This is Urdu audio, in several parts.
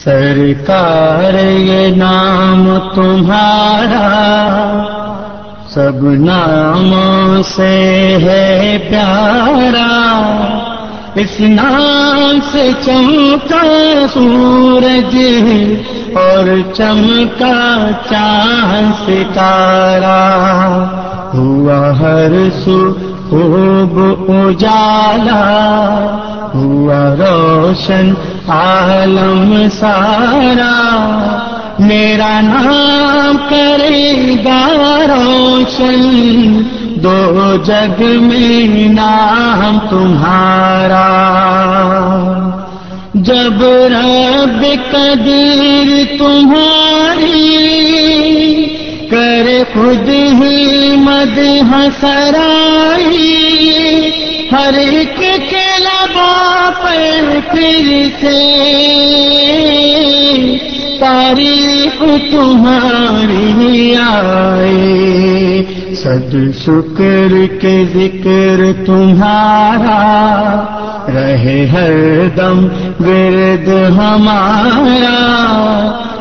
سرکار یہ نام تمہارا سب ناموں سے ہے پیارا اس نام سے چمکا سورج اور چمکا چاند ستارہ ہوا ہر سو خوب اجالا ہوا روشن عالم سارا، میرا نام کرے گا روشن۔ دو جگ میں نام تمہارا۔ جب رب قدیر تمہاری خود ہی مد ہسرائی ہر ایک کے لبا پر پھر سے۔ تاریخ تمہاری آئے۔ سد شکر کے ذکر تمہارا، رہے ہر دم ورد ہمارا۔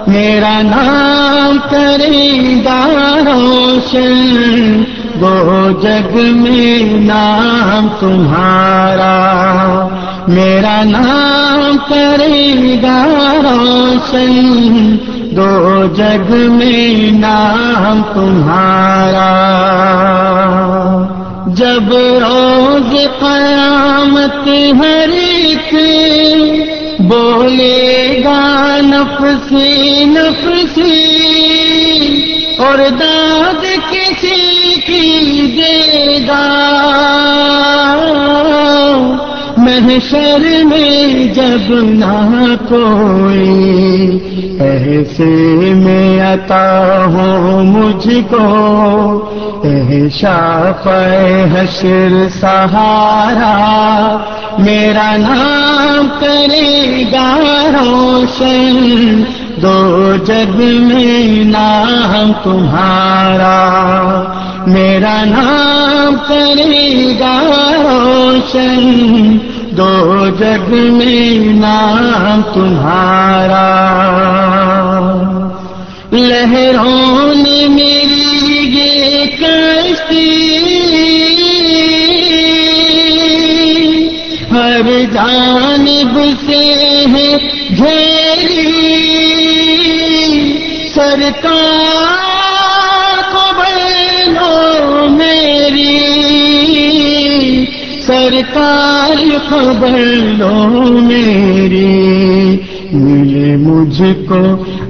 میرا نام کرے گا روشن، وہ جگ میں نام تمہارا۔ میرا نام کرے گا روشن دو جگ میں نام تمہارا۔ جب روز قیامت ہر ایک بولے گا نفسی نفسی اور داد کسی کی دے گا محشر میں جب نہ کوئی ایسے میں عطا ہو مجھ کو۔ شاپ حشر سہارا، میرا نام کرے گا روشن۔ دو جگ میں نام تمہارا، میرا نام کرے گا روشن۔ دو جگ میں نام تمہارا۔ لہروں نے میری یہ کشتی ہر جانب سے ہے گھیری سرکار سرکار خبر لو میری ملے مجھ کو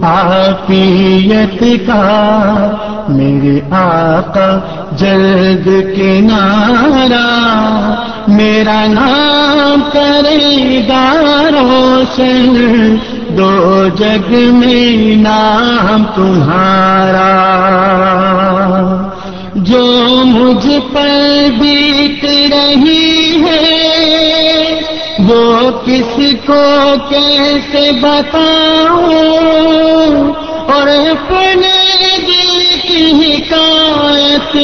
آفیت کا، میرے آقا جلد کنارا میرا نام کرے گا روشن دو جگ میں نام تمہارا۔ مجھ پر بیت رہی ہے۔ وہ کس کو کیسے بتاؤں؟ اور اپنے دل کی حکایت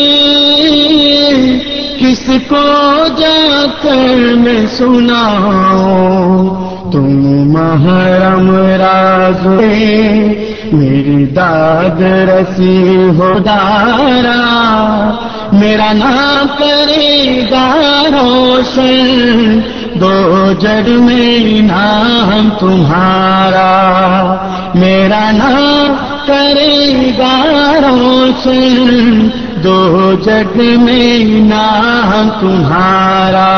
کس کو جا کر میں سناؤں؟ تم محرم راز میری داد رسی ہو دارا، میرا نام کرے گا روشن دو جگ میں نام تمہارا، میرا نام کرے گا روشن دو جگ میں نام تمہارا۔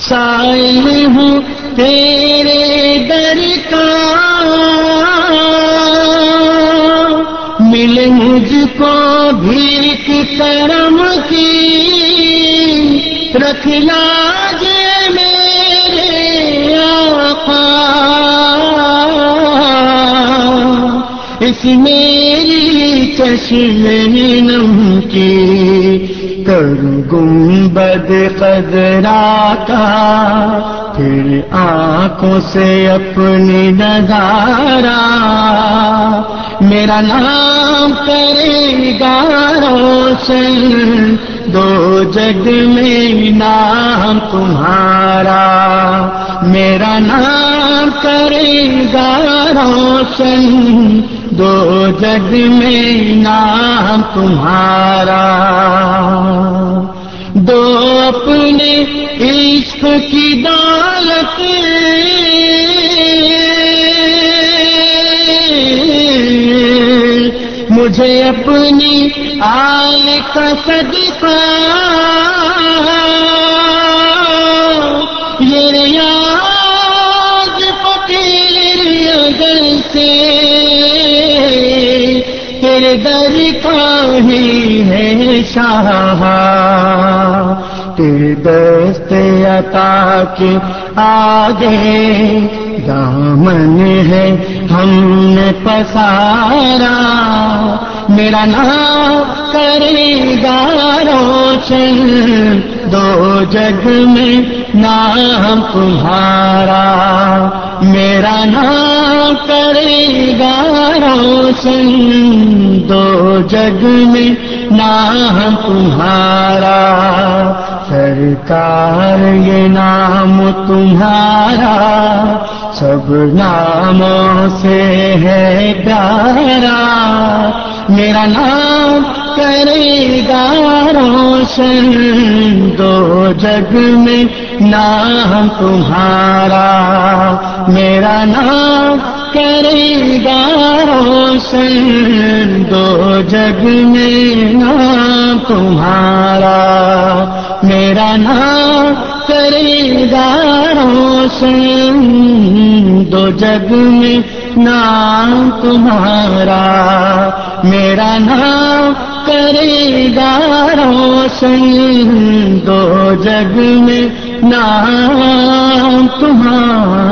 سائل ہوں تیرے در کا۔ مل مجھ کو بھیک کرم کی۔ رکھ لاج میرے آقا۔ اس میری چشم نم کی۔ کر گنبد قدرا کا، پھر آنکھوں سے اپنی نظارہ۔ میرا نام کرے گا روشن، دو جگ میں نام تمہارا۔ میرا نام کرے گا روشن، دو جگ میں نام تمہارا۔ عشق کی دولت مجھے اپنی آل کا صدقہ یہ ریاض فقیر اگر سے تیرے در کا ہی ہے شاہ تیرے دست عطا کے آگے دامن ہے۔ ہم نے پسارا، میرا نام کرے گا روشن دو جگ میں نام تمہارا۔ میرا نام کرے گا روشن دو جگ میں نام تمہارا۔ سرکار، یہ نام تمہارا، سب ناموں سے ہے پیارا۔ میرا نام کرے گا روشن، دو جگ میں نام تمہارا۔ میرا نام کرے گا روشن، دو جگ میں نام تمہارا۔ میرا نام کرے گا روشن۔ دو جگ میں نام تمہارا۔ میرا نام کرے گا روشن۔ دو جگ میں نام تمہارا۔